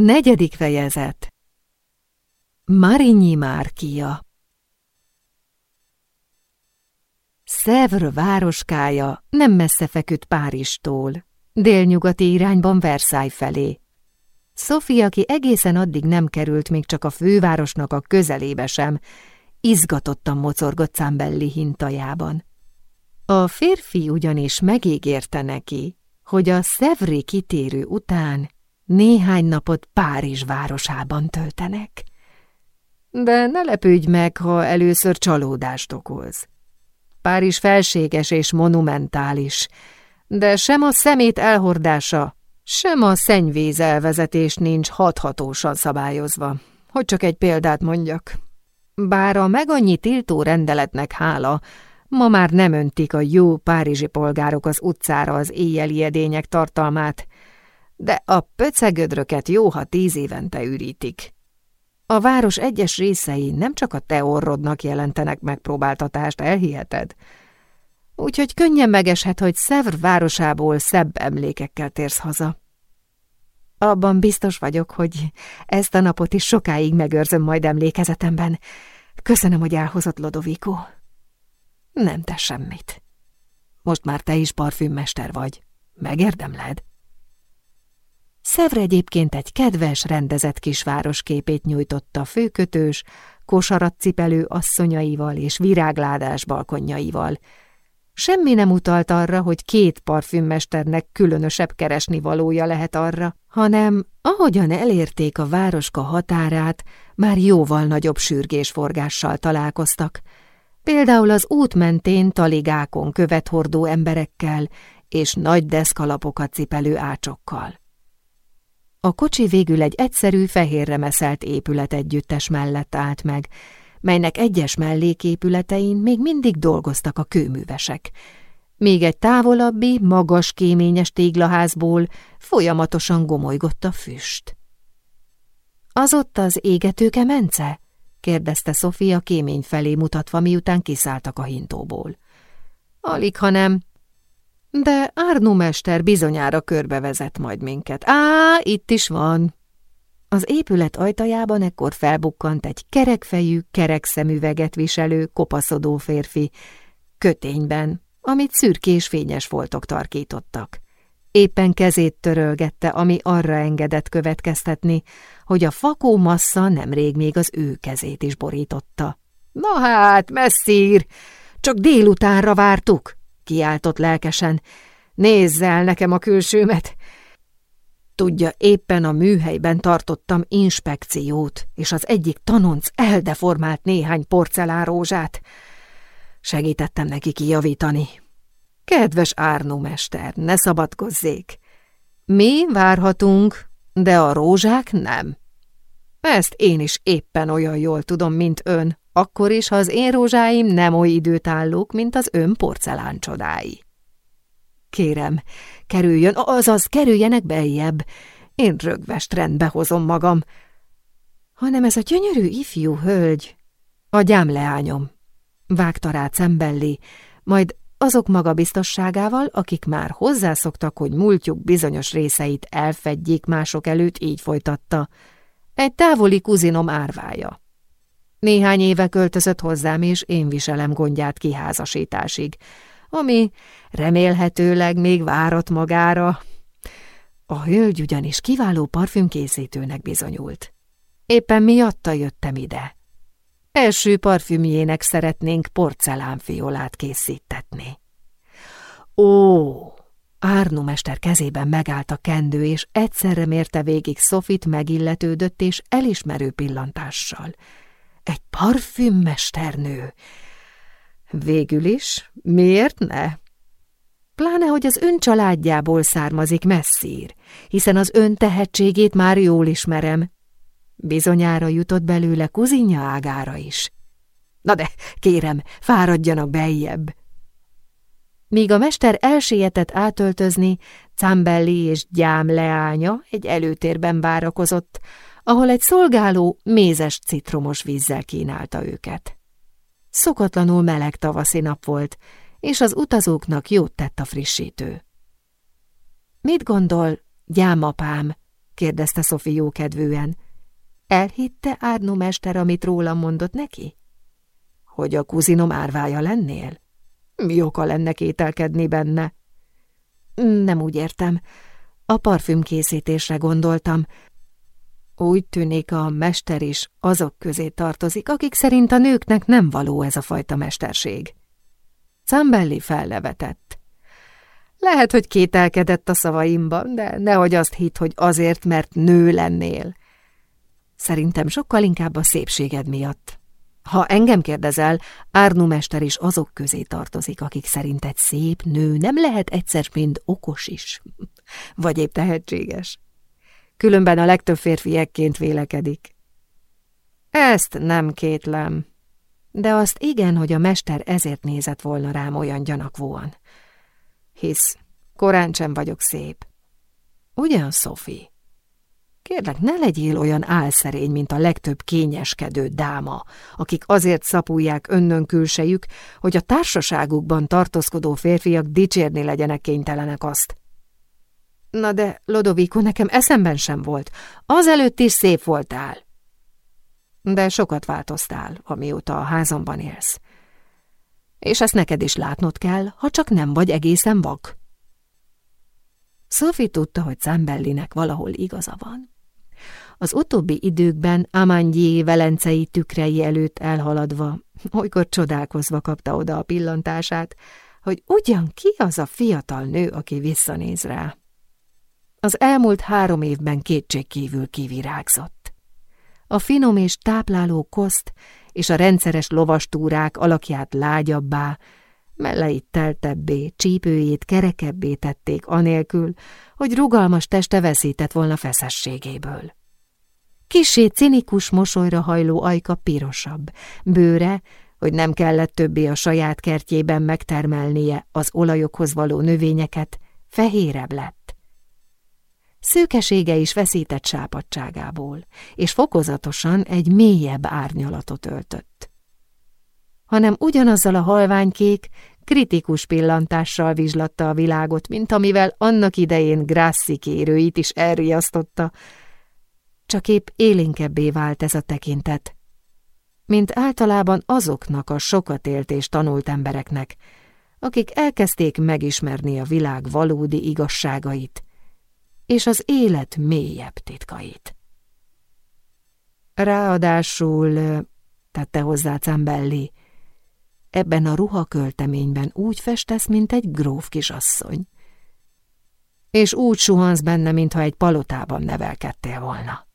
Negyedik fejezet Marinyi Márkia Szevr városkája nem messze feküdt Párizstól, délnyugati irányban Versailles felé. Sophie, aki egészen addig nem került még csak a fővárosnak a közelébe sem, izgatottan mocorgott Számbelli hintajában. A férfi ugyanis megígérte neki, hogy a Szevri kitérő után néhány napot Párizs városában töltenek. De ne lepődj meg, ha először csalódást okoz. Párizs felséges és monumentális, de sem a szemét elhordása, sem a szennyvíz elvezetés nincs hathatósan szabályozva. Hogy csak egy példát mondjak. Bár a meg annyi tiltó rendeletnek hála, ma már nem öntik a jó párizsi polgárok az utcára az éjjeli edények tartalmát, de a pöcegödröket jó, ha tíz évente ürítik. A város egyes részei nem csak a te orrodnak jelentenek megpróbáltatást, elhiheted? Úgyhogy könnyen megeshet, hogy Szevr városából szebb emlékekkel térsz haza. Abban biztos vagyok, hogy ezt a napot is sokáig megőrzöm majd emlékezetemben. Köszönöm, hogy elhozott Lodoviko. Nem tesz semmit. Most már te is parfümmester vagy. Megérdemled? Szevre egyébként egy kedves, rendezett kisváros képét nyújtotta főkötős, kosaratcipelő asszonyaival és virágládás balkonjaival. Semmi nem utalt arra, hogy két parfümmesternek különösebb keresni valója lehet arra, hanem ahogyan elérték a városka határát, már jóval nagyobb sürgésforgással találkoztak. Például az út mentén taligákon követ hordó emberekkel és nagy deszkalapokat cipelő ácsokkal. A kocsi végül egy egyszerű, fehérre meszelt épület együttes mellett állt meg, melynek egyes melléképületein még mindig dolgoztak a kőművesek. Még egy távolabbi, magas, kéményes téglaházból folyamatosan gomolygott a füst. Az ott az égető kemence? kérdezte Sofia kémény felé mutatva, miután kiszálltak a hintóból. Alig, ha nem, de Árnó mester bizonyára körbevezet majd minket. Á, itt is van! Az épület ajtajában ekkor felbukkant egy kerekfejű, kerekszemüveget viselő, kopaszodó férfi, kötényben, amit szürkés fényes foltok tarkítottak. Éppen kezét törölgette, ami arra engedett következtetni, hogy a fakó massza nemrég még az ő kezét is borította. – Na hát, messzír! Csak délutánra vártuk! Kiáltott lelkesen. Nézz el nekem a külsőmet! Tudja, éppen a műhelyben tartottam inspekciót, és az egyik tanonc eldeformált néhány porcelánrózsát. Segítettem neki kijavítani. Kedves Árnó mester, ne szabadkozzék! Mi várhatunk, de a rózsák nem. Ezt én is éppen olyan jól tudom, mint ön, akkor is, ha az én rózsáim nem oly időtállók, mint az ön porcelán csodái. Kérem, kerüljön, azaz kerüljenek beljebb. Én rögvest rendbe hozom magam. Hanem ez a gyönyörű ifjú hölgy, a gyámleányom. Vágta rá cembelli, majd azok magabiztosságával, akik már hozzászoktak, hogy múltjuk bizonyos részeit elfedjék mások előtt, így folytatta. Egy távoli kuzinom árvája. Néhány éve költözött hozzám, és én viselem gondját kiházasításig, ami remélhetőleg még várat magára. A hölgy ugyanis kiváló parfümkészítőnek bizonyult. Éppen miatta jöttem ide. Első parfümjének szeretnénk porcelánfiolát készítetni. Ó, Árnó mester kezében megállt a kendő, és egyszerre mérte végig Sofit megilletődött és elismerő pillantással – egy parfümmesternő. Végül is, miért ne? Pláne, hogy az ön családjából származik messzír, hiszen az ön tehetségét már jól ismerem. Bizonyára jutott belőle kuzinja ágára is. Na de, kérem, fáradjanak beljebb. Míg a mester elsietett átöltözni, Cambelli és gyám leánya egy előtérben várakozott, ahol egy szolgáló mézes citromos vízzel kínálta őket. Szokatlanul meleg tavaszi nap volt, és az utazóknak jót tett a frissítő. Mit gondol, gyámapám? kérdezte Sophie jókedvűen. Elhitte Árnó mester, amit rólam mondott neki? Hogy a kuzinom árvája lennél? Mi oka lenne kételkedni benne? Nem úgy értem. A parfümkészítésre gondoltam. Úgy tűnik, a mester is azok közé tartozik, akik szerint a nőknek nem való ez a fajta mesterség. Zambelli felnevetett. Lehet, hogy kételkedett a szavaimban, de nehogy azt hitt, hogy azért, mert nő lennél. Szerintem sokkal inkább a szépséged miatt. Ha engem kérdezel, Árnu mester is azok közé tartozik, akik szerint egy szép nő nem lehet egyszer mind okos is, vagy épp tehetséges. Különben a legtöbb férfi ekként vélekedik. Ezt nem kétlem, de azt igen, hogy a mester ezért nézett volna rám olyan gyanakvóan. Hisz, korán sem vagyok szép. Ugyan, Sophie? Kérlek, ne legyél olyan álszerény, mint a legtöbb kényeskedő dáma, akik azért szapulják önnön külsejük, hogy a társaságukban tartózkodó férfiak dicsérni legyenek kénytelenek azt. Na de, Lodoviko, nekem eszemben sem volt. Azelőtt is szép voltál. De sokat változtál, amióta a házamban élsz. És ezt neked is látnod kell, ha csak nem vagy egészen vak. Sophie tudta, hogy Zambellinek valahol igaza van. Az utóbbi időkben Amandjé velencei tükrei előtt elhaladva, olykor csodálkozva kapta oda a pillantását, hogy ugyan ki az a fiatal nő, aki visszanéz rá. Az elmúlt három évben kétségkívül kivirágzott. A finom és tápláló koszt és a rendszeres lovastúrák alakját lágyabbá, melleit teltebbé, csípőjét kerekebbé tették anélkül, hogy rugalmas teste veszített volna feszességéből. Kisé cinikus mosolyra hajló ajka pirosabb, bőre, hogy nem kellett többé a saját kertjében megtermelnie az olajokhoz való növényeket, fehérebb lett. Szőkesége is veszített sápadságából, és fokozatosan egy mélyebb árnyalatot öltött. Hanem ugyanazzal a halványkék, kritikus pillantással vizslatta a világot, mint amivel annak idején Grassi kérőit is elriasztotta, csak épp élénkebbé vált ez a tekintet, mint általában azoknak a sokat élt és tanult embereknek, akik elkezdték megismerni a világ valódi igazságait és az élet mélyebb titkait. Ráadásul, tette hozzá Cambelli, ebben a ruhakölteményben úgy festesz, mint egy gróf kisasszony, és úgy suhansz benne, mintha egy palotában nevelkedtél volna.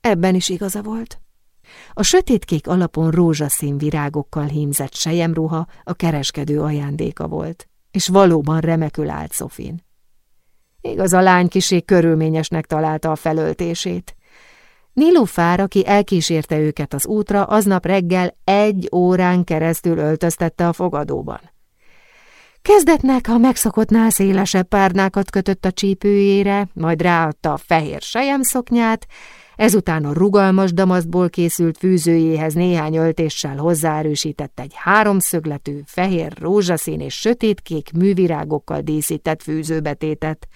Ebben is igaza volt. A sötétkék alapon rózsaszín virágokkal hímzett sejemruha a kereskedő ajándéka volt, és valóban remekül állt Szofin. Igaz, a lány kisé körülményesnek találta a felöltését. Nilufár, aki elkísérte őket az útra, aznap reggel egy órán keresztül öltöztette a fogadóban. Kezdetnek a megszokottnál szélesebb párnákat kötött a csípőjére, majd ráadta a fehér sejemszoknyát, ezután a rugalmas damasztból készült fűzőjéhez néhány öltéssel hozzáerősített egy háromszögletű, fehér, rózsaszín és sötétkék művirágokkal díszített fűzőbetétet.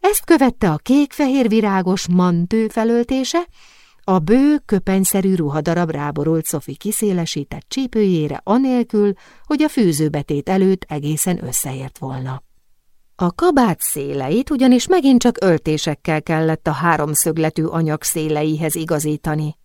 Ezt követte a kék-fehér virágos mantő felöltése, a bő, köpenyszerű ruhadarab ráborult Szofi kiszélesített csípőjére anélkül, hogy a fűzőbetét előtt egészen összeért volna. A kabát széleit ugyanis megint csak öltésekkel kellett a háromszögletű anyag széleihez igazítani.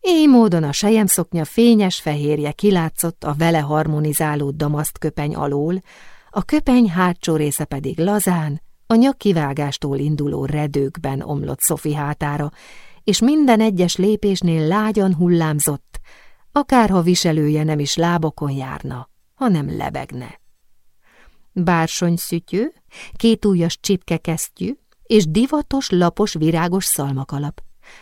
Éj módon a sejemszoknya fényes fehérje kilátszott a vele harmonizáló damaszt köpeny alól, a köpeny hátsó része pedig lazán, a nyakkivágástól induló redőkben omlott Szofi hátára, és minden egyes lépésnél lágyan hullámzott, akárha viselője nem is lábokon járna, hanem lebegne bársonyszütyő, kétújas csipkekesztyű és divatos, lapos, virágos szalmakalap.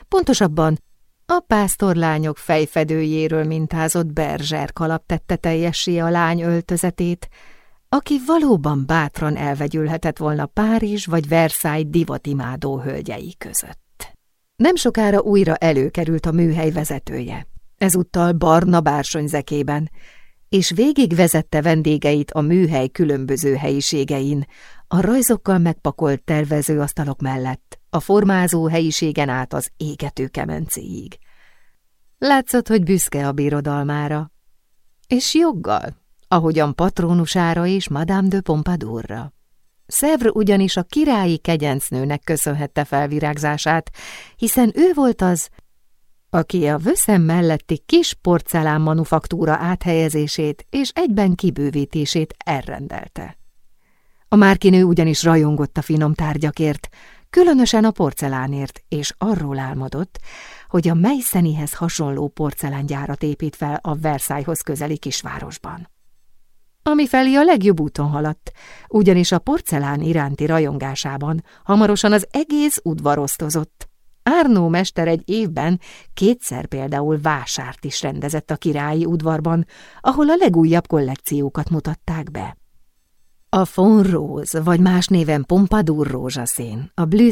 Pontosabban a pásztorlányok fejfedőjéről mintázott berzser kalap tette teljessé a lány öltözetét, aki valóban bátran elvegyülhetett volna Párizs vagy Versailles divatimádó hölgyei között. Nem sokára újra előkerült a műhely vezetője, ezúttal barna bársonyzekében, és végigvezette vendégeit a műhely különböző helyiségein, a rajzokkal megpakolt tervezőasztalok mellett, a formázó helyiségen át az égető kemencéig. Látszott, hogy büszke a birodalmára, és joggal, ahogyan patronusára és Madame de Pompadourra. Szevr ugyanis a királyi kegyencnőnek köszönhette felvirágzását, hiszen ő volt az, aki a vöszem melletti kis porcelán manufaktúra áthelyezését és egyben kibővítését elrendelte. A márkinő ugyanis rajongott a finom tárgyakért, különösen a porcelánért, és arról álmodott, hogy a Meiszenihez hasonló porcelángyárat épít fel a Versailleshoz közeli kisvárosban. Ami felé a legjobb úton haladt, ugyanis a porcelán iránti rajongásában hamarosan az egész udvarosztozott. Árnó mester egy évben kétszer például vásárt is rendezett a királyi udvarban, ahol a legújabb kollekciókat mutatták be. A Rose, vagy más néven Pompadour rózsaszín, a Blue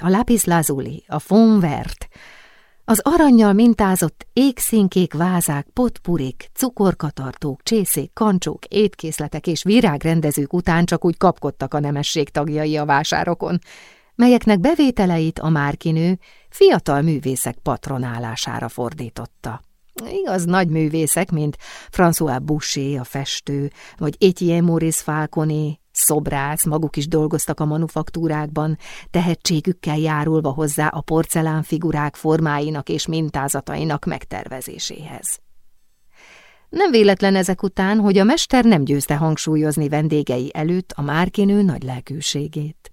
a Lapis Lazuli, a von Vert, az aranyjal mintázott égszínkék vázák, potpurik, cukorkatartók, csészék, kancsók, étkészletek és virágrendezők után csak úgy kapkodtak a nemesség tagjai a vásárokon, melyeknek bevételeit a márkinő fiatal művészek patronálására fordította. Igaz, nagy művészek, mint François Boucher, a festő, vagy Etienne Maurice Falconé, szobrász, maguk is dolgoztak a manufaktúrákban, tehetségükkel járulva hozzá a porcelánfigurák formáinak és mintázatainak megtervezéséhez. Nem véletlen ezek után, hogy a mester nem győzte hangsúlyozni vendégei előtt a márkinő nagy lelkűségét.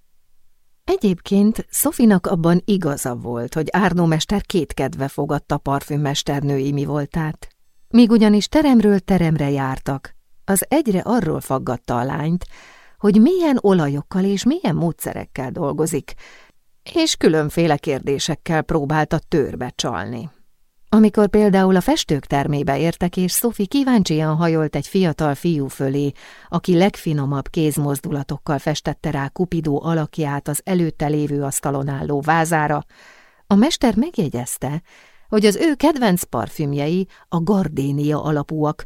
Egyébként Szofinak abban igaza volt, hogy Árnó mester kétkedve fogadta parfümmesternői mi voltát. Míg ugyanis teremről teremre jártak, az egyre arról faggatta a lányt, hogy milyen olajokkal és milyen módszerekkel dolgozik, és különféle kérdésekkel próbálta törbe csalni. Amikor például a festők termébe értek, és Sophie kíváncsian hajolt egy fiatal fiú fölé, aki legfinomabb kézmozdulatokkal festette rá Kupidó alakját az előtte lévő asztalon álló vázára, a mester megjegyezte, hogy az ő kedvenc parfümjei a gardénia alapúak.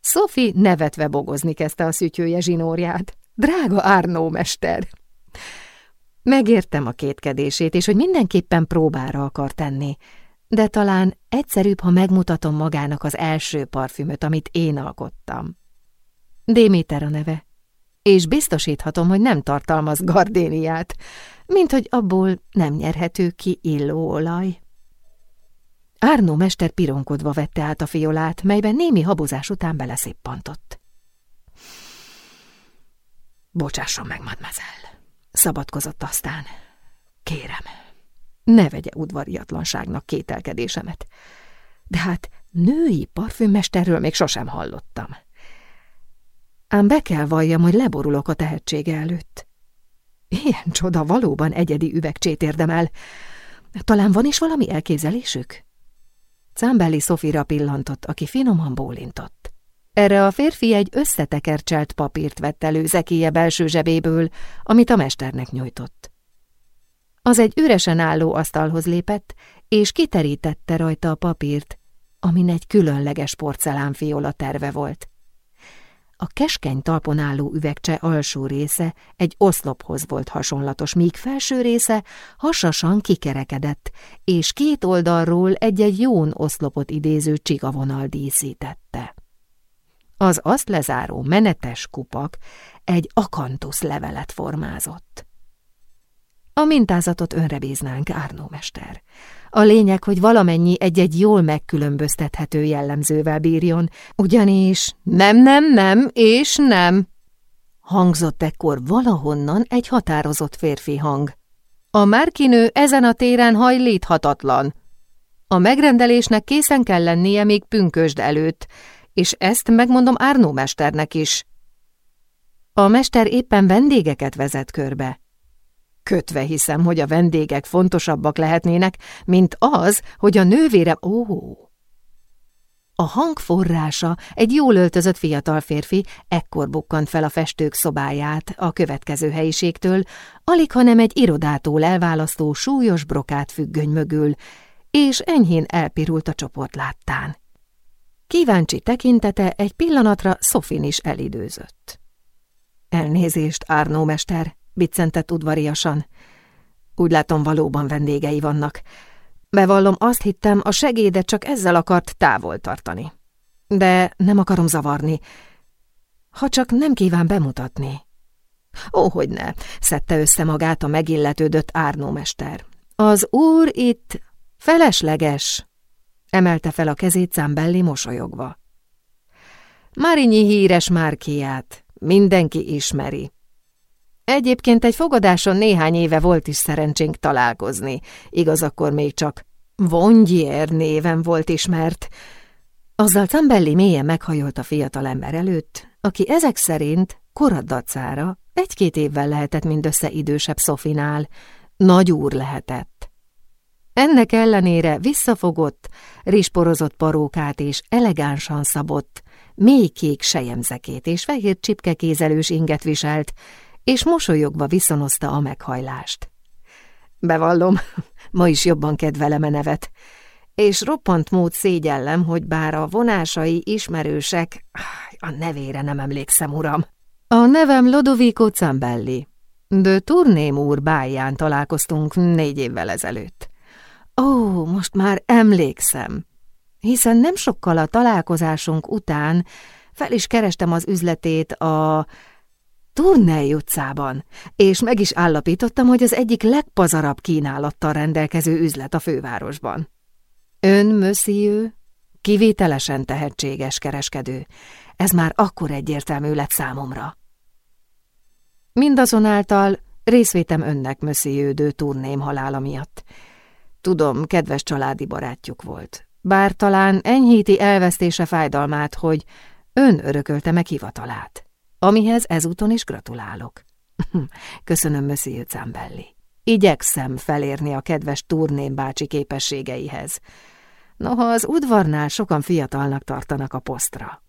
Sophie nevetve bogozni kezdte a szütyője zsinórját. Drága Árnó mester! Megértem a kétkedését, és hogy mindenképpen próbára akar tenni, de talán egyszerűbb, ha megmutatom magának az első parfümöt, amit én alkottam. Déméter a neve, és biztosíthatom, hogy nem tartalmaz gardéniát, mint hogy abból nem nyerhető ki illóolaj. Árnó mester pironkodva vette át a fiolát, melyben némi habozás után beleszippantott. Bocsásson meg, mademoiselle, szabadkozott aztán. Kérem, ne vegye udvariatlanságnak kételkedésemet. De hát női parfümmesterről még sosem hallottam. Ám be kell valljam, hogy leborulok a tehetsége előtt. Ilyen csoda valóban egyedi üvegcsét érdemel. Talán van is valami elképzelésük? Cámbeli Szofira pillantott, aki finoman bólintott. Erre a férfi egy összetekercselt papírt vett elő zekéje belső zsebéből, amit a mesternek nyújtott. Az egy üresen álló asztalhoz lépett, és kiterítette rajta a papírt, amin egy különleges porcelánfiola terve volt. A keskeny talpon álló üvegcse alsó része egy oszlophoz volt hasonlatos, míg felső része hasasan kikerekedett, és két oldalról egy-egy jón oszlopot idéző csigavonal díszítette. Az azt lezáró menetes kupak egy akantusz levelet formázott. A mintázatot önre bíznánk, Árnó mester. A lényeg, hogy valamennyi egy-egy jól megkülönböztethető jellemzővel bírjon, ugyanis nem, nem, nem és nem. Hangzott ekkor valahonnan egy határozott férfi hang. A márkinő ezen a téren hajlíthatatlan. A megrendelésnek készen kell lennie még pünkösd előtt, és ezt megmondom Árnó mesternek is. A mester éppen vendégeket vezet körbe. Kötve hiszem, hogy a vendégek fontosabbak lehetnének, mint az, hogy a nővére... Ó! A hang forrása egy jól öltözött fiatal férfi ekkor bukkant fel a festők szobáját a következő helyiségtől, alig hanem egy irodától elválasztó súlyos brokát függöny mögül, és enyhén elpirult a csoport láttán. Kíváncsi tekintete egy pillanatra Szofin is elidőzött. Elnézést, Árnó mester, biccentett udvariasan. Úgy látom, valóban vendégei vannak. Bevallom, azt hittem, a segédet csak ezzel akart távol tartani. De nem akarom zavarni, ha csak nem kíván bemutatni. Ó, hogy ne, szedte össze magát a megilletődött árnómester. Az úr itt felesleges, emelte fel a kezét Zambelli mosolyogva. Marinyi híres márkiát mindenki ismeri. Egyébként egy fogadáson néhány éve volt is szerencsénk találkozni, igaz akkor még csak Vongier néven volt ismert. Azzal Zambelli mélyen meghajolt a fiatalember előtt, aki ezek szerint koraddacára egy-két évvel lehetett mindössze idősebb Szofinál, nagy úr lehetett. Ennek ellenére visszafogott, risporozott parókát és elegánsan szabott, mély kék sejemzekét és fehér csipkekézelős inget viselt, és mosolyogva viszonozta a meghajlást. Bevallom, ma is jobban kedvelem a nevet, és roppant mód szégyellem, hogy bár a vonásai ismerősek, a nevére nem emlékszem, uram. A nevem Lodovico Zambelli, de Turném úr báján találkoztunk négy évvel ezelőtt. Ó, most már emlékszem, hiszen nem sokkal a találkozásunk után fel is kerestem az üzletét a Turnei utcában, és meg is állapítottam, hogy az egyik legpazarabb kínálattal rendelkező üzlet a fővárosban. Ön, monsieur, kivételesen tehetséges kereskedő, ez már akkor egyértelmű lett számomra. Mindazonáltal részvétem önnek, mössziődő turném halála miatt. Tudom, kedves családi barátjuk volt, bár talán enyhíti elvesztése fájdalmát, hogy ön örökölte meg hivatalát, amihez ezúton is gratulálok. Köszönöm, Monsieur Zambelli. Igyekszem felérni a kedves turném bácsi képességeihez. Noha az udvarnál sokan fiatalnak tartanak a posztra.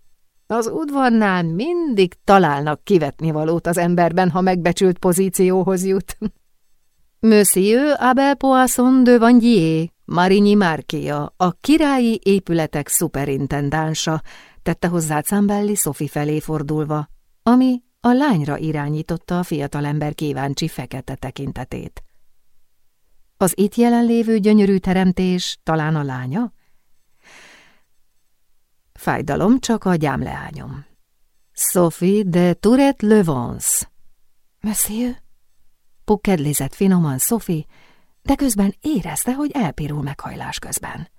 Az udvarnál mindig találnak kivetni valót az emberben, ha megbecsült pozícióhoz jut. Monsieur Abel Poisson de Vandier, Marigny Márkia, a királyi épületek szuperintendánsa, tette hozzá Zambelli Sophie felé fordulva, ami a lányra irányította a fiatalember kíváncsi fekete tekintetét. Az itt jelenlévő gyönyörű teremtés talán a lánya? Fájdalom csak a gyámleányom. Sophie de Tourette Levance. Monsieur? Pukkedlézett finoman Sophie, de közben érezte, hogy elpirul meghajlás közben.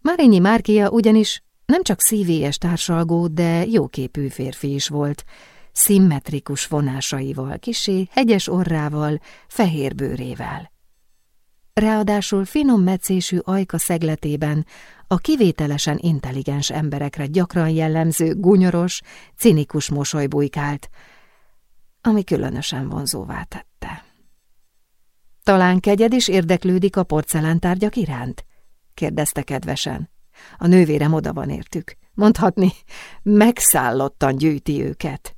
Marinyi Márkia ugyanis nem csak szívélyes társalgó, de jóképű férfi is volt, szimmetrikus vonásaival, kisé, hegyes orrával, fehér bőrével. Ráadásul finom meccésű ajka szegletében a kivételesen intelligens emberekre gyakran jellemző, gunyoros, cinikus mosoly bujkált, ami különösen vonzóvá tette. Talán kegyed is érdeklődik a porcelántárgyak iránt? kérdezte kedvesen. A nővérem oda van értük. Mondhatni, megszállottan gyűjti őket.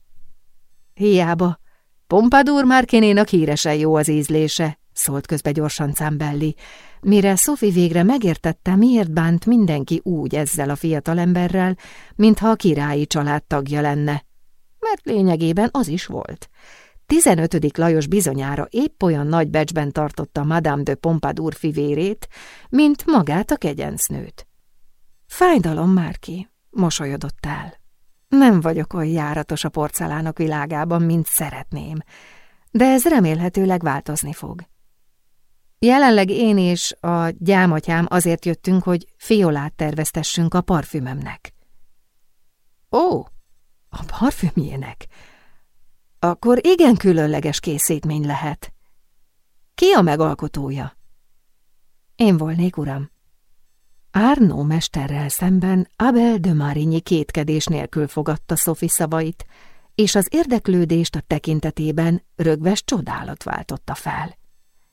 Hiába, Pompadour Márkénénak híresen jó az ízlése, szólt közbe gyorsan Cámbelli, mire Sophie végre megértette, miért bánt mindenki úgy ezzel a fiatalemberrel, mintha a királyi család tagja lenne. Mert lényegében az is volt. 15. Lajos bizonyára épp olyan nagy becsben tartotta Madame de Pompadour fivérét, mint magát a kegyencnőt. Fájdalom már ki, mosolyodott el. Nem vagyok olyan járatos a porcelánok világában, mint szeretném, de ez remélhetőleg változni fog. Jelenleg én és a gyámatyám azért jöttünk, hogy fiolát terveztessünk a parfümömnek. Ó, a parfümjének? Akkor igen különleges készítmény lehet. Ki a megalkotója? Én volnék, uram. Árnó mesterrel szemben Abel de Marigny kétkedés nélkül fogadta Sophie szavait, és az érdeklődést a tekintetében rögves csodálat váltotta fel.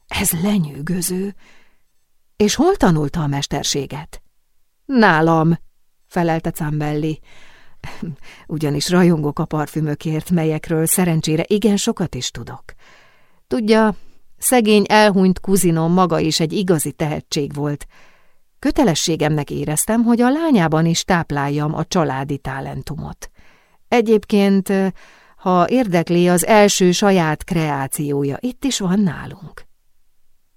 Ez lenyűgöző. És hol tanulta a mesterséget? Nálam, felelte Cambelli. Ugyanis rajongok a parfümökért, melyekről szerencsére igen sokat is tudok. Tudja, szegény elhunyt kuzinom maga is egy igazi tehetség volt. Kötelességemnek éreztem, hogy a lányában is tápláljam a családi talentumot. Egyébként, Ha érdekli az első saját kreációja, itt is van nálunk.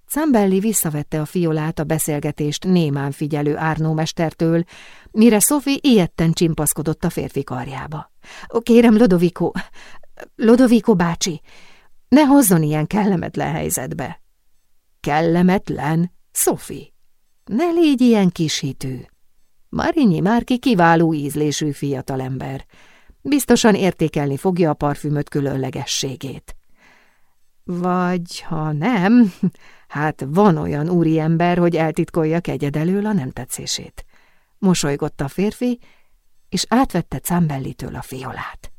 Zambelli visszavette a fiolát a beszélgetést némán figyelő Árnó mestertől, mire Sophie ilyetten csimpaszkodott a férfi karjába. – Kérem, Lodoviko, Lodoviko bácsi, ne hozzon ilyen kellemetlen helyzetbe. – Kellemetlen? Sophie, ne légy ilyen kisítő. Marinyi Márki kiváló ízlésű fiatalember. Biztosan értékelni fogja a parfümöt különlegességét. Vagy ha nem, hát van olyan úriember, hogy eltitkolja kegyedelől a nem tetszését. Mosolygott a férfi, és átvette Cambellitől a fiolát.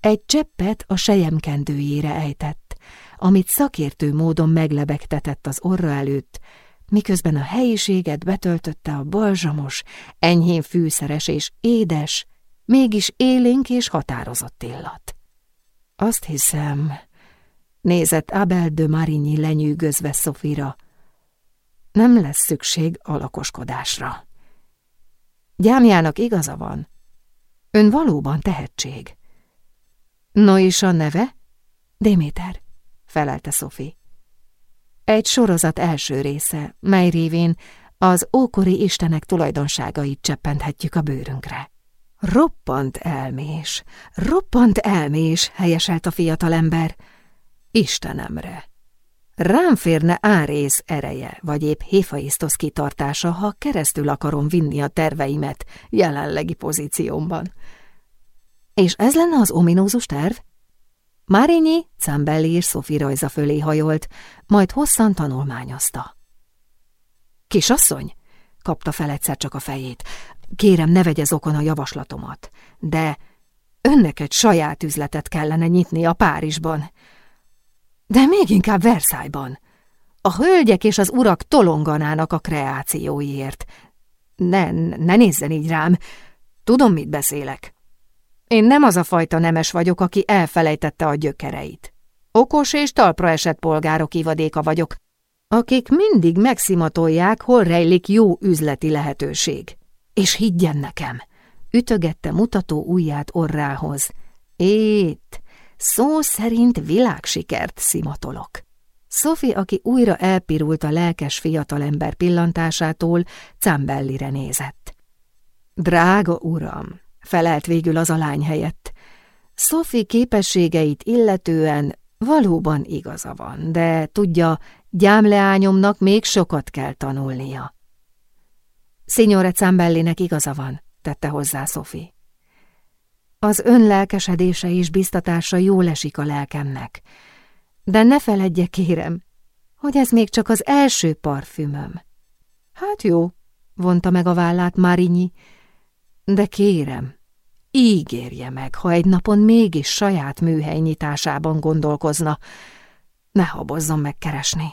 Egy cseppet a sejemkendőjére ejtett, amit szakértő módon meglebegtetett az orra előtt, miközben a helyiséget betöltötte a balzsamos, enyhén fűszeres és édes, mégis élénk és határozott illat. Azt hiszem, nézett Abel de Marigny lenyűgözve Szofira, nem lesz szükség a lakoskodásra. Gyámjának igaza van. Ön valóban tehetség. No és a neve? Déméter, felelte Szofi. Egy sorozat első része, mely révén az ókori istenek tulajdonságait cseppenthetjük a bőrünkre. Roppant elmés, roppant elmés, helyeselt a fiatalember. Istenemre! Rám férne árész ereje, vagy épp héfaisztosz kitartása, ha keresztül akarom vinni a terveimet jelenlegi pozíciómban. És ez lenne az ominózus terv? Márényi, Cambelli és Szofi rajza fölé hajolt, majd hosszan tanulmányozta. Kisasszony? kapta fel egyszer csak a fejét. Kérem, ne vegye zokon a javaslatomat, de önnek egy saját üzletet kellene nyitni a Párizsban. De még inkább Versailles-ban. A hölgyek és az urak tolonganának a kreációiért. Ne, ne nézzen így rám, tudom, mit beszélek. Én nem az a fajta nemes vagyok, aki elfelejtette a gyökereit. Okos és talpra esett polgárok ivadéka vagyok, akik mindig megszimatolják, hol rejlik jó üzleti lehetőség. És higgyen nekem, ütögette mutató ujját orrához. Ét, szó szerint világsikert szimatolok. Sophie, aki újra elpirult a lelkes fiatalember pillantásától, Cambellire nézett. Drága uram, felelt végül az a lány helyett. Sophie képességeit illetően valóban igaza van, de tudja, gyámleányomnak még sokat kell tanulnia. Signore Cambellinek igaza van, tette hozzá Sophie. Az ön lelkesedése és biztatása jól esik a lelkemnek, de ne feledje, kérem, hogy ez még csak az első parfümöm. Hát jó, vonta meg a vállát Marinyi, de kérem, ígérje meg, ha egy napon mégis saját műhely nyitásában gondolkozna, ne habozzon megkeresni.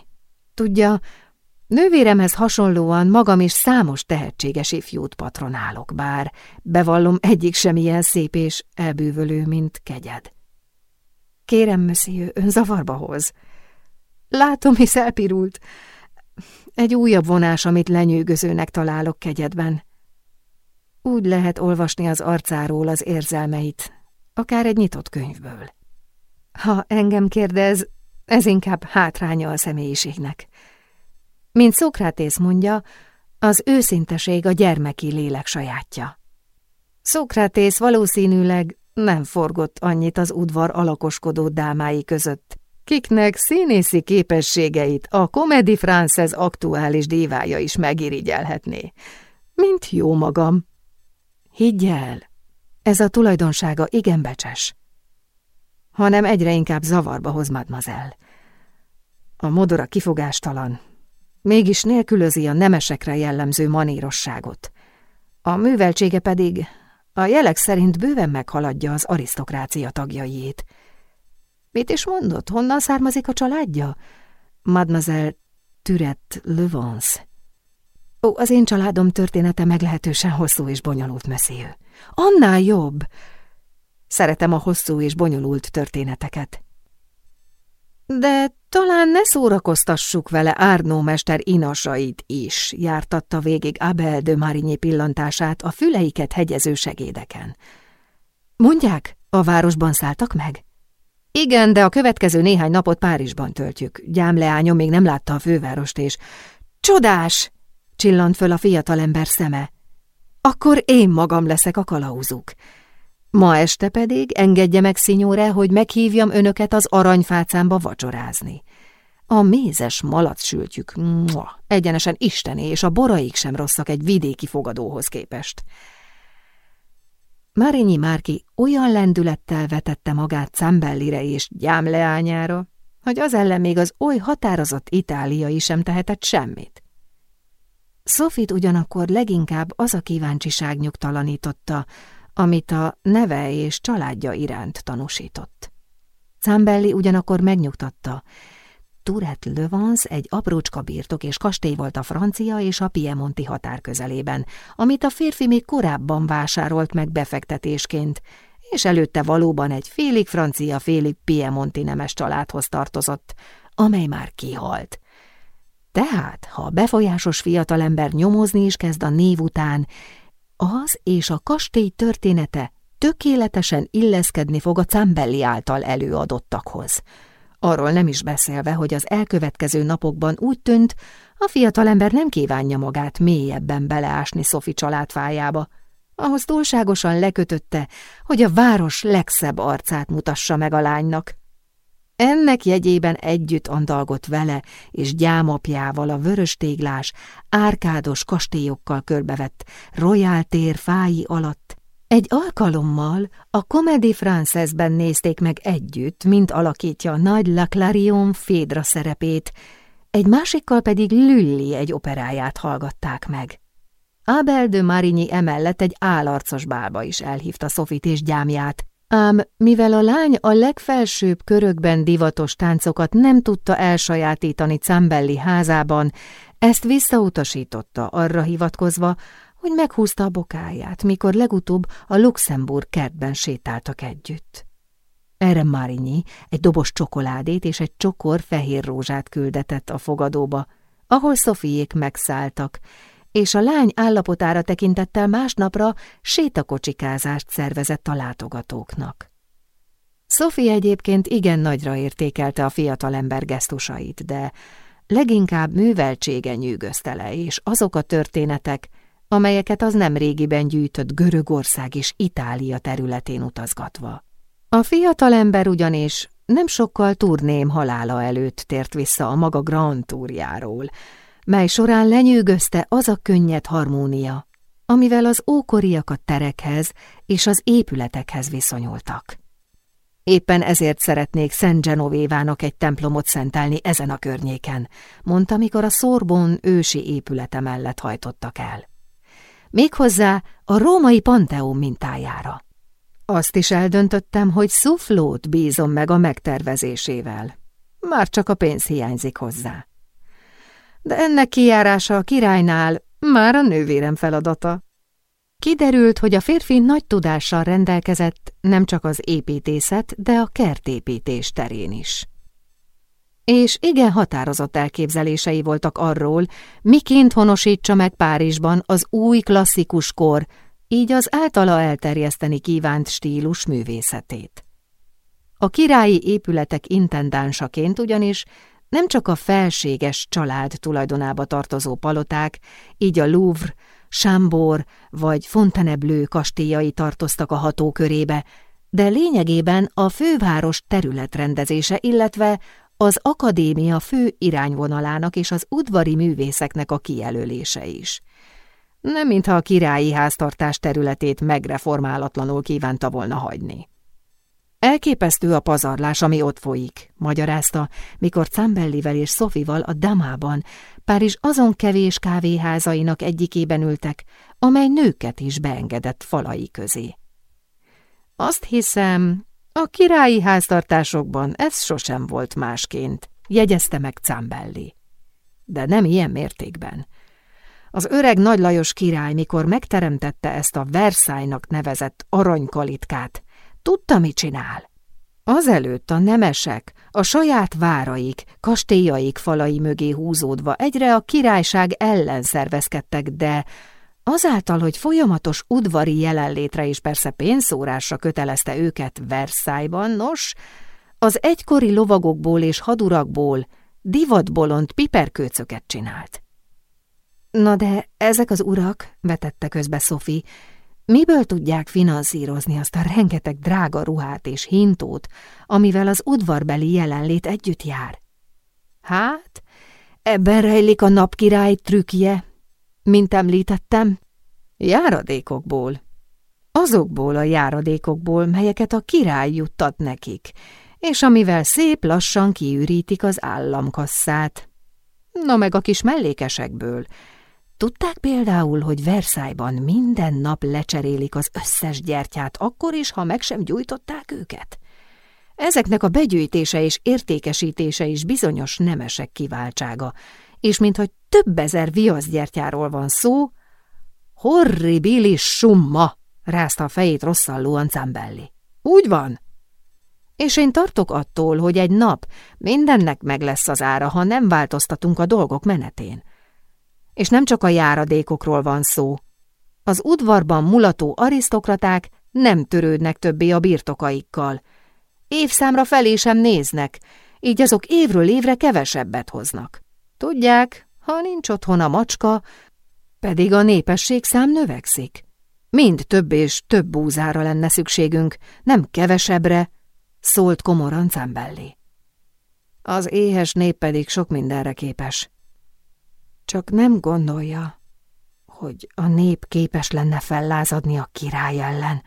Tudja, nővéremhez hasonlóan magam is számos tehetséges ifjút patronálok, bár bevallom egyik sem ilyen szép és elbűvölő, mint kegyed. Kérem, monsieur, ön zavarba hoz. Látom, hisz elpirult. Egy újabb vonás, amit lenyűgözőnek találok kegyedben. Úgy lehet olvasni az arcáról az érzelmeit, akár egy nyitott könyvből. Ha engem kérdez, ez inkább hátránya a személyiségnek. Mint Szókrátész mondja, az őszinteség a gyermeki lélek sajátja. Szókrátész valószínűleg nem forgott annyit az udvar alakoskodó dámái között, kiknek színészi képességeit a Comedy Frances aktuális dívája is megirigyelhetné, mint jó magam. Higgy el, ez a tulajdonsága igen becses, hanem egyre inkább zavarba hoz madmazel. A modora kifogástalan, mégis nélkülözi a nemesekre jellemző manírosságot. A műveltsége pedig a jelek szerint bőven meghaladja az arisztokrácia tagjaiét. Mit is mondott, honnan származik a családja? Mademoiselle Türet Levance. Ó, az én családom története meglehetősen hosszú és bonyolult messzéjű. Annál jobb! Szeretem a hosszú és bonyolult történeteket. De talán ne szórakoztassuk vele Árnó mester inasait is, jártatta végig Abel de Marigny pillantását a füleiket hegyező segédeken. Mondják, A városban szálltak meg? Igen, de a következő néhány napot Párizsban töltjük. Gyámleányom még nem látta a fővárost, és... Csodás! Csillant föl a fiatalember szeme. Akkor én magam leszek a kalauzuk. Ma este pedig engedje meg, szinyóre, hogy meghívjam önöket az aranyfácámba vacsorázni. A mézes malacsültjük, egyenesen isteni, és a boraik sem rosszak egy vidéki fogadóhoz képest. Marinyi Márki olyan lendülettel vetette magát Cambellire és gyámleányára, hogy az ellen még az oly határozott Itáliai sem tehetett semmit. Sofit ugyanakkor leginkább az a kíváncsiság nyugtalanította, amit a neve és családja iránt tanúsított. Cambelli ugyanakkor megnyugtatta, Turet Levans egy aprócska birtok és kastély volt a francia és a piemonti határ közelében, amit a férfi még korábban vásárolt meg befektetésként, és előtte valóban egy félig francia, félig piemonti nemes családhoz tartozott, amely már kihalt. Tehát, ha a befolyásos fiatalember nyomozni is kezd a név után, az és a kastély története tökéletesen illeszkedni fog a Cambelli által előadottakhoz. Arról nem is beszélve, hogy az elkövetkező napokban úgy tűnt, a fiatalember nem kívánja magát mélyebben beleásni Szofi családfájába, ahhoz túlságosan lekötötte, hogy a város legszebb arcát mutassa meg a lánynak. Ennek jegyében együtt andalgott vele és gyámapjával a vöröstéglás, árkádos kastélyokkal körbevett Royal tér fái alatt, egy alkalommal a Comédie Française-ben nézték meg együtt, mint alakítja a nagy Laclarion Fédra szerepét, egy másikkal pedig Lülli egy operáját hallgatták meg. Abel de Marigny emellett egy álarcos bálba is elhívta Sofit és gyámját, ám mivel a lány a legfelsőbb körökben divatos táncokat nem tudta elsajátítani Cambelli házában, ezt visszautasította arra hivatkozva, hogy meghúzta a bokáját, mikor legutóbb a Luxemburg kertben sétáltak együtt. Erre Marinyi egy dobos csokoládét és egy csokor fehér rózsát küldetett a fogadóba, ahol Szofiék megszálltak, és a lány állapotára tekintettel másnapra sétakocsikázást szervezett a látogatóknak. Sophie egyébként igen nagyra értékelte a fiatalember gesztusait, de leginkább műveltsége nyűgözte le, és azok a történetek, amelyeket az nem régiben gyűjtött Görögország és Itália területén utazgatva. A fiatalember ugyanis nem sokkal turném halála előtt tért vissza a maga Grand Tourjáról, mely során lenyűgözte az a könnyed harmónia, amivel az ókoriak a terekhez és az épületekhez viszonyultak. Éppen ezért szeretnék Szent Genovévának egy templomot szentelni ezen a környéken, mondta, mikor a Szorbon ősi épülete mellett hajtottak el méghozzá a római panteón mintájára. Azt is eldöntöttem, hogy szuflót bízom meg a megtervezésével. Már csak a pénz hiányzik hozzá. De ennek kijárása a királynál már a nővérem feladata. Kiderült, hogy a férfi nagy tudással rendelkezett nem csak az építészet, de a kertépítés terén is és igen határozott elképzelései voltak arról, miként honosítsa meg Párizsban az új klasszikus kor, így az általa elterjeszteni kívánt stílus művészetét. A királyi épületek intendánsaként ugyanis nem csak a felséges család tulajdonába tartozó paloták, így a Louvre, Chambord vagy Fontainebleau kastélyai tartoztak a hatókörébe, de lényegében a főváros területrendezése, illetve az akadémia fő irányvonalának és az udvari művészeknek a kijelölése is. Nem mintha a királyi háztartás területét megreformálatlanul kívánta volna hagyni. Elképesztő a pazarlás, ami ott folyik, magyarázta, mikor Cambellivel és Szofival a Damában, Párizs azon kevés kávéházainak egyikében ültek, amely nőket is beengedett falai közé. Azt hiszem, a királyi háztartásokban ez sosem volt másként, jegyezte meg Cambelli. De nem ilyen mértékben. Az öreg Nagy Lajos király, mikor megteremtette ezt a Versailles-nak nevezett aranykalitkát, tudta, mit csinál. Azelőtt a nemesek a saját váraik, kastélyaik falai mögé húzódva egyre a királyság ellen szervezkedtek, de Azáltal, hogy folyamatos udvari jelenlétre és persze pénzszórásra kötelezte őket Versailles-ban, nos, az egykori lovagokból és hadurakból divatbolond piperkőcöket csinált. Na de ezek az urak, vetette közbe Sophie, miből tudják finanszírozni azt a rengeteg drága ruhát és hintót, amivel az udvarbeli jelenlét együtt jár? Hát, ebben rejlik a napkirály trükkje, mint említettem, járadékokból. Azokból a járadékokból, melyeket a király juttat nekik, és amivel szép lassan kiürítik az államkasszát. Na meg a kis mellékesekből. Tudták például, hogy Versailles-ban minden nap lecserélik az összes gyertyát, akkor is, ha meg sem gyújtották őket? Ezeknek a begyűjtése és értékesítése is bizonyos nemesek kiváltsága, és minthogy több ezer viaszgyertyáról van szó, horribilis summa, rázta a fejét rosszallóan Cambelli. Úgy van, és én tartok attól, hogy egy nap mindennek meg lesz az ára, ha nem változtatunk a dolgok menetén. És nem csak a járadékokról van szó. Az udvarban mulató arisztokraták nem törődnek többé a birtokaikkal. Évszámra felé sem néznek, így azok évről évre kevesebbet hoznak. Tudják, ha nincs otthon a macska, pedig a népesség szám növekszik. Mind több és több búzára lenne szükségünk, nem kevesebbre, szólt komoran Cembelli. Az éhes nép pedig sok mindenre képes. Csak nem gondolja, hogy a nép képes lenne fellázadni a király ellen,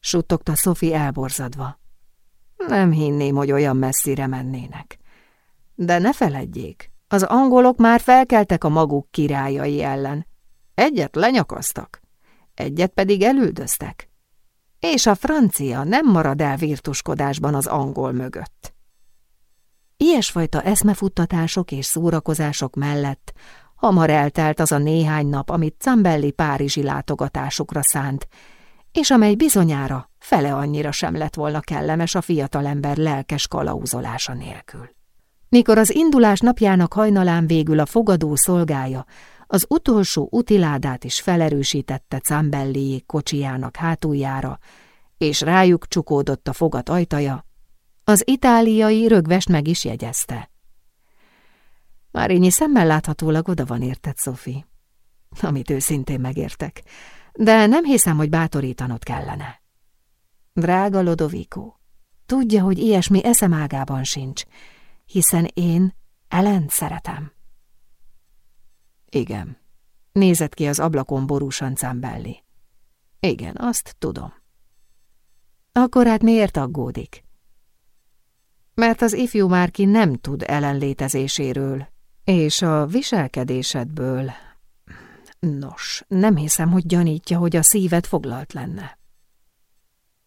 suttogta Sophie elborzadva. Nem hinném, hogy olyan messzire mennének. De ne feledjék, az angolok már felkeltek a maguk királyai ellen. Egyet lenyakasztak, egyet pedig elüldöztek és a francia nem marad el virtuskodásban az angol mögött. Ilyesfajta eszmefuttatások és szórakozások mellett hamar eltelt az a néhány nap, amit Zambelli párizsi látogatásukra szánt, és amely bizonyára fele annyira sem lett volna kellemes a fiatalember lelkes kalauzolása nélkül. Mikor az indulás napjának hajnalán végül a fogadó szolgája az utolsó utiládát is felerősítette Cambelliék kocsijának hátuljára, és rájuk csukódott a fogat ajtaja, az itáliai rögvest meg is jegyezte. Márinyi szemmel láthatólag oda van értett, Sophie, amit őszintén megértek, de nem hiszem, hogy bátorítanod kellene. Drága Lodovico, tudja, hogy ilyesmi eszemágában sincs, hiszen én Ellen szeretem. Igen. Nézett ki az ablakon borúsan Cambelli. Igen, azt tudom. Akkor hát miért aggódik? Mert az ifjú Márki nem tud ellenlétezéséről, és a viselkedésedből... Nos, nem hiszem, hogy gyanítja, hogy a szíved foglalt lenne.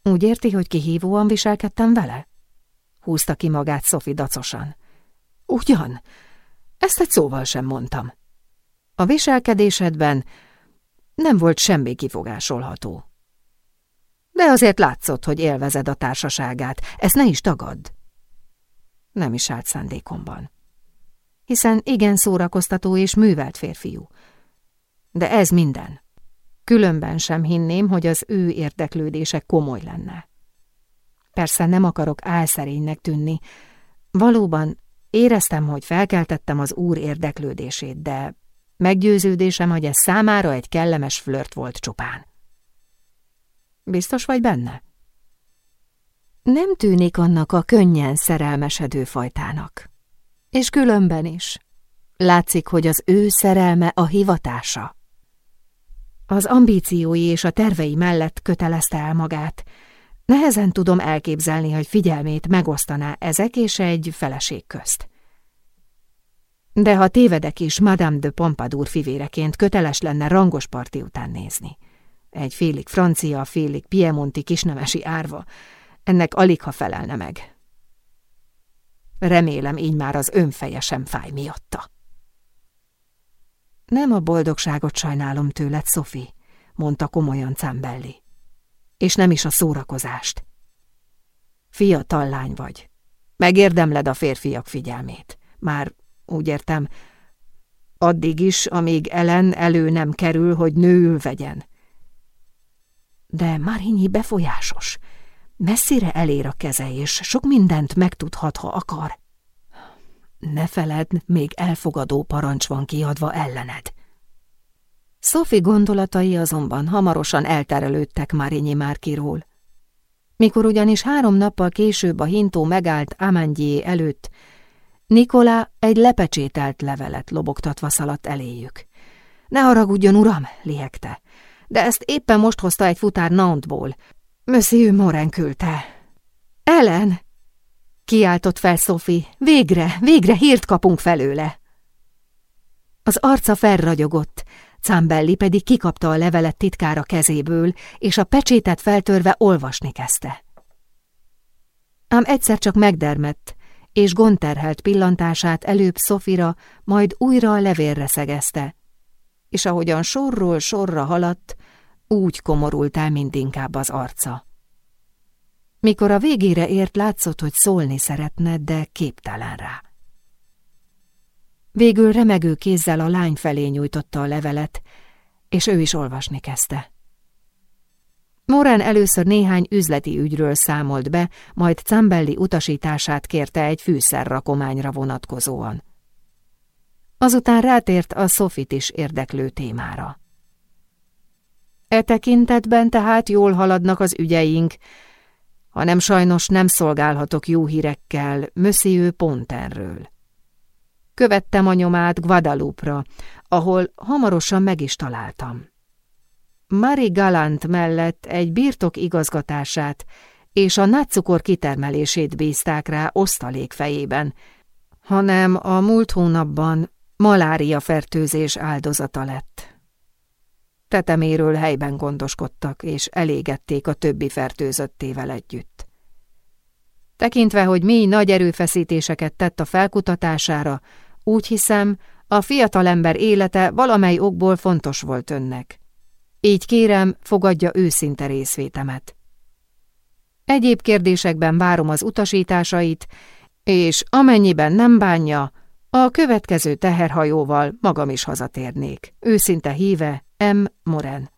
Úgy érti, hogy kihívóan viselkedtem vele? Húzta ki magát Szofi dacosan. Ugyan, ezt egy szóval sem mondtam. A viselkedésedben nem volt semmi kifogásolható. De azért látszott, hogy élvezed a társaságát, ezt ne is tagadd. Nem is állt szándékomban. Hiszen igen szórakoztató és művelt férfiú. De ez minden. Különben sem hinném, hogy az ő érdeklődése komoly lenne. Persze nem akarok álszerénynek tűnni. Valóban éreztem, hogy felkeltettem az úr érdeklődését, de Meggyőződésem, hogy ez számára egy kellemes flört volt csupán. Biztos vagy benne? Nem tűnik annak a könnyen szerelmesedő fajtának. És különben is. Látszik, hogy az ő szerelme a hivatása. Az ambíciói és a tervei mellett kötelezte el magát. Nehezen tudom elképzelni, hogy figyelmét megosztaná ezek és egy feleség közt. De ha tévedek is, Madame de Pompadour fivéreként köteles lenne rangos parti után nézni. Egy félig francia, félig piemonti kisnemesi árva, ennek alig ha felelne meg. Remélem, így már az önfeje sem fáj miatta. Nem a boldogságot sajnálom tőled, Sophie, mondta komolyan Cambelli. És nem is a szórakozást. Fiatal lány vagy. Megérdemled a férfiak figyelmét. Már úgy értem, Addig is, amíg Ellen elő nem kerül, hogy nőül vegyen. De Marinyi befolyásos. Messzire elér a keze, és sok mindent megtudhat, ha akar. Ne feledd, még elfogadó parancs van kiadva ellened. Sophie gondolatai azonban hamarosan elterelődtek Marinyi Márkiról. Mikor ugyanis három nappal később a hintó megállt Amandié előtt, Nikola egy lepecsételt levelet lobogtatva szaladt eléjük. Ne haragudjon, uram, liegte, de ezt éppen most hozta egy futár Nantból. Monsieur Moren küldte. Ellen! Kiáltott fel Sophie. Végre, végre hírt kapunk felőle. Az arca felragyogott, Cámbelli pedig kikapta a levelet titkára kezéből, és a pecsétet feltörve olvasni kezdte. Ám egyszer csak megdermett, és gondterhelt pillantását előbb Szofira, majd újra a levélre szegezte, és ahogyan sorról sorra haladt, úgy komorult el mindinkább az arca. Mikor a végére ért, látszott, hogy szólni szeretne, de képtelen rá. Végül remegő kézzel a lány felé nyújtotta a levelet, és ő is olvasni kezdte. Morán először néhány üzleti ügyről számolt be, majd Cambelli utasítását kérte egy fűszerrakományra vonatkozóan. Azután rátért a Sofit is érdeklő témára. E tekintetben tehát jól haladnak az ügyeink, hanem sajnos nem szolgálhatok jó hírekkel Monsieur Pontenről. Követtem a nyomát Guadalupe-ra, ahol hamarosan meg is találtam. Mari Galant mellett egy birtok igazgatását és a nagycukor kitermelését bízták rá osztalék fejében, hanem a múlt hónapban malária fertőzés áldozata lett. Teteméről helyben gondoskodtak, és elégették a többi fertőzöttével együtt. Tekintve, hogy mély nagy erőfeszítéseket tett a felkutatására, úgy hiszem, a fiatalember élete valamely okból fontos volt önnek. Így kérem, fogadja őszinte részvétemet. Egyéb kérdésekben várom az utasításait, és amennyiben nem bánja, a következő teherhajóval magam is hazatérnék. Őszinte híve M. Moren.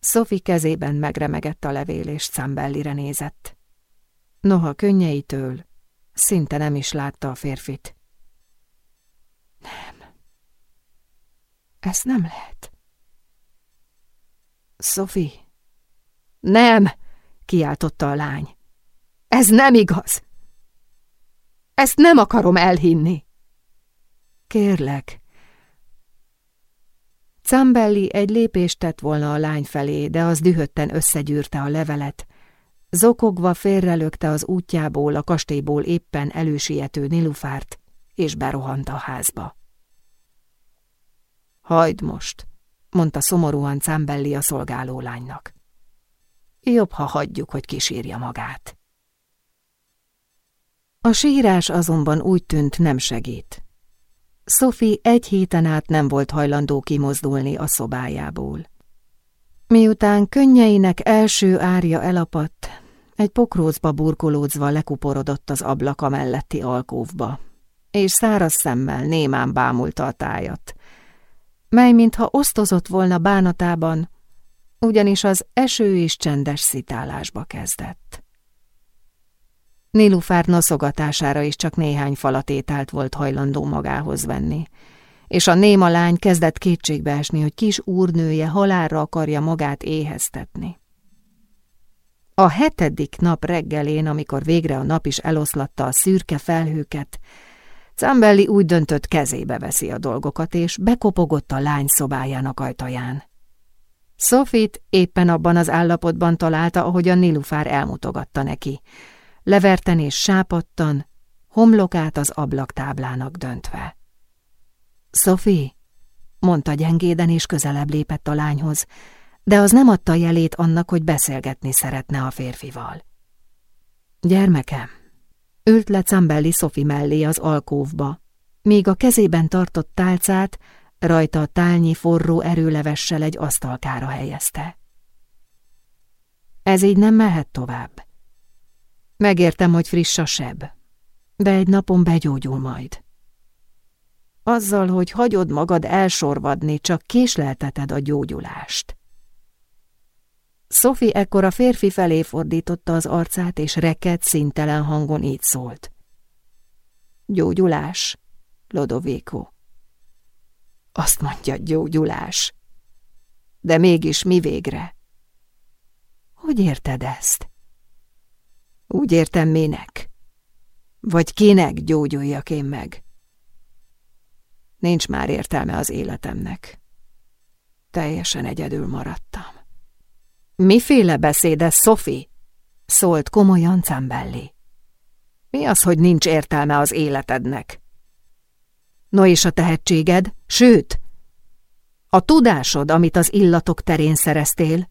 Sophie kezében megremegett a levél, és Szambellire nézett. Noha könnyeitől szinte nem is látta a férfit. Nem. Ez nem lehet. Sophie. Nem, kiáltotta a lány. Ez nem igaz. Ezt nem akarom elhinni. Kérlek. Cambelli egy lépést tett volna a lány felé, de az dühötten összegyűrte a levelet. Zokogva félrelökte az útjából, a kastélyból éppen elősiető Nilufárt, és berohant a házba. Hagyd most, mondta szomorúan Cambelli a szolgáló lánynak. Jobb, ha hagyjuk, hogy kísírja magát. A sírás azonban úgy tűnt nem segít. Sophie egy héten át nem volt hajlandó kimozdulni a szobájából. Miután könnyeinek első árja elapadt, egy pokrócba burkolódzva lekuporodott az ablaka melletti alkóvba, és száraz szemmel némán bámulta a tájat, mely mintha osztozott volna bánatában, ugyanis az eső is csendes szitálásba kezdett. Nilufár noszogatására is csak néhány falatételt volt hajlandó magához venni, és a néma lány kezdett kétségbe esni, hogy kis úrnője halálra akarja magát éheztetni. A hetedik nap reggelén, amikor végre a nap is eloszlatta a szürke felhőket, Cambelli úgy döntött, kezébe veszi a dolgokat, és bekopogott a lány szobájának ajtaján. Sofit éppen abban az állapotban találta, ahogy a Nilufár elmutogatta neki, leverten és sápadtan, homlokát az ablaktáblának döntve. Sophie, mondta gyengéden és közelebb lépett a lányhoz, de az nem adta jelét annak, hogy beszélgetni szeretne a férfival. Gyermekem, ült le Cambelli Sophie mellé az alkóvba, míg a kezében tartott tálcát rajta a tálnyi forró erőlevessel egy asztalkára helyezte. Ez így nem mehet tovább. Megértem, hogy friss a seb, de egy napon begyógyul majd. Azzal, hogy hagyod magad elsorvadni, csak késlelteted a gyógyulást. Sophie ekkor a férfi felé fordította az arcát, és rekett, szintelen hangon így szólt. Gyógyulás, Lodovéko. Azt mondja, gyógyulás. De mégis mi végre? Hogy érted ezt? Úgy értem minek. Vagy kinek gyógyuljak én meg? Nincs már értelme az életemnek. Teljesen egyedül maradtam. Miféle beszéd ez, Sophie? Szólt komolyan Cambelli. Mi az, hogy nincs értelme az életednek? No és a tehetséged, sőt, a tudásod, amit az illatok terén szereztél?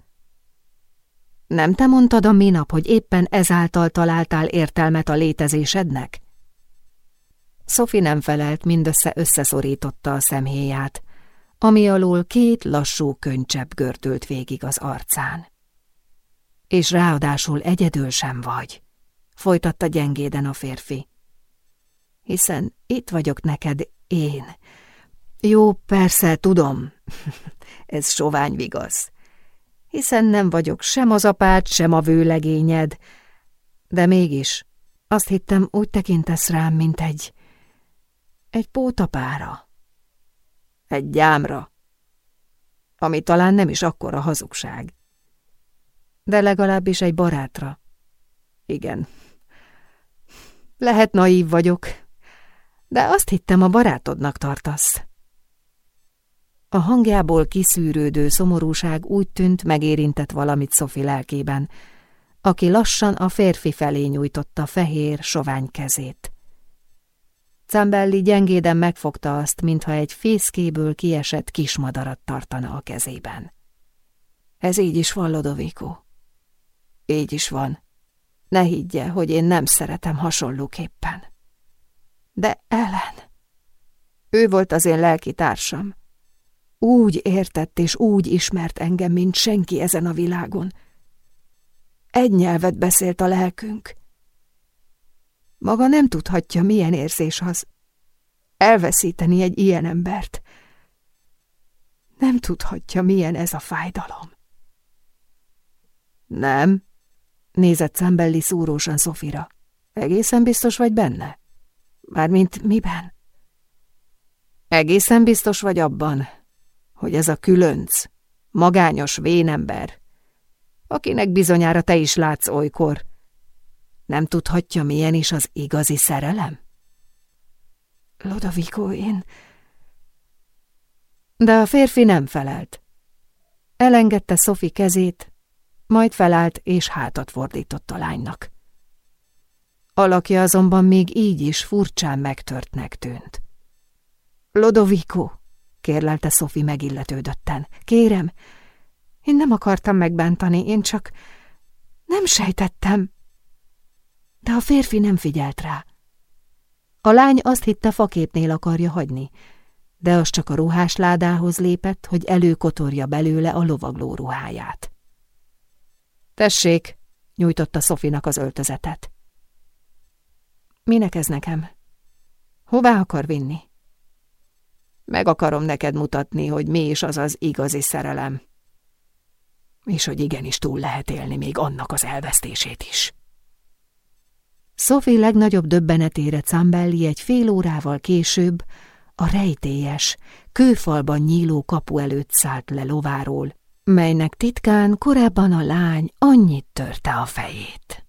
Nem te mondtad a minap, hogy éppen ezáltal találtál értelmet a létezésednek? Sophie nem felelt, mindössze összeszorította a szemhéját, ami alól két lassú könycsepp gördült végig az arcán. És ráadásul egyedül sem vagy, folytatta gyengéden a férfi. Hiszen itt vagyok neked én. Jó, persze, tudom, ez sovány vigasz. Hiszen nem vagyok sem az apád, sem a vőlegényed, de mégis azt hittem, úgy tekintesz rám, mint egy egy pótapára. Egy gyámra. Ami talán nem is akkora hazugság. De legalábbis egy barátra. Igen. Lehet naív vagyok, de azt hittem a barátodnak tartasz. A hangjából kiszűrődő szomorúság úgy tűnt, megérintett valamit Szofi lelkében, aki lassan a férfi felé nyújtotta fehér, sovány kezét. Cambelli gyengéden megfogta azt, mintha egy fészkéből kiesett kismadarat tartana a kezében. Ez így is van, Lodovico. Így is van. Ne higgye, hogy én nem szeretem hasonlóképpen. De Ellen... Ő volt az én lelki társam. Úgy értett és úgy ismert engem, mint senki ezen a világon. Egy nyelvet beszélt a lelkünk, maga nem tudhatja, milyen érzés az. Elveszíteni egy ilyen embert. Nem tudhatja, milyen ez a fájdalom. Nem, nézett Szembelli szúrósan Szofira. Egészen biztos vagy benne? Mármint miben? Egészen biztos vagy abban, hogy ez a különc, magányos vénember, akinek bizonyára te is látsz olykor, nem tudhatja, milyen is az igazi szerelem? Lodovico, én... De a férfi nem felelt. Elengedte Sophie kezét, majd felállt és hátat fordított a lánynak. Alakja azonban még így is furcsán megtörtnek tűnt. Lodovico, kérlelte Sophie megilletődötten, kérem, én nem akartam megbántani, én csak nem sejtettem de a férfi nem figyelt rá. A lány azt hitte faképnél akarja hagyni, de az csak a ruhásládához lépett, hogy előkotorja belőle a lovagló ruháját. Tessék, nyújtotta Szofinak az öltözetet. Minek ez nekem? Hová akar vinni? Meg akarom neked mutatni, hogy mi is az az igazi szerelem. És hogy igenis túl lehet élni még annak az elvesztését is. Sophie legnagyobb döbbenetére Cambelli egy fél órával később a rejtélyes, kőfalban nyíló kapu előtt szállt le lováról, melynek titkán korábban a lány annyit törte a fejét.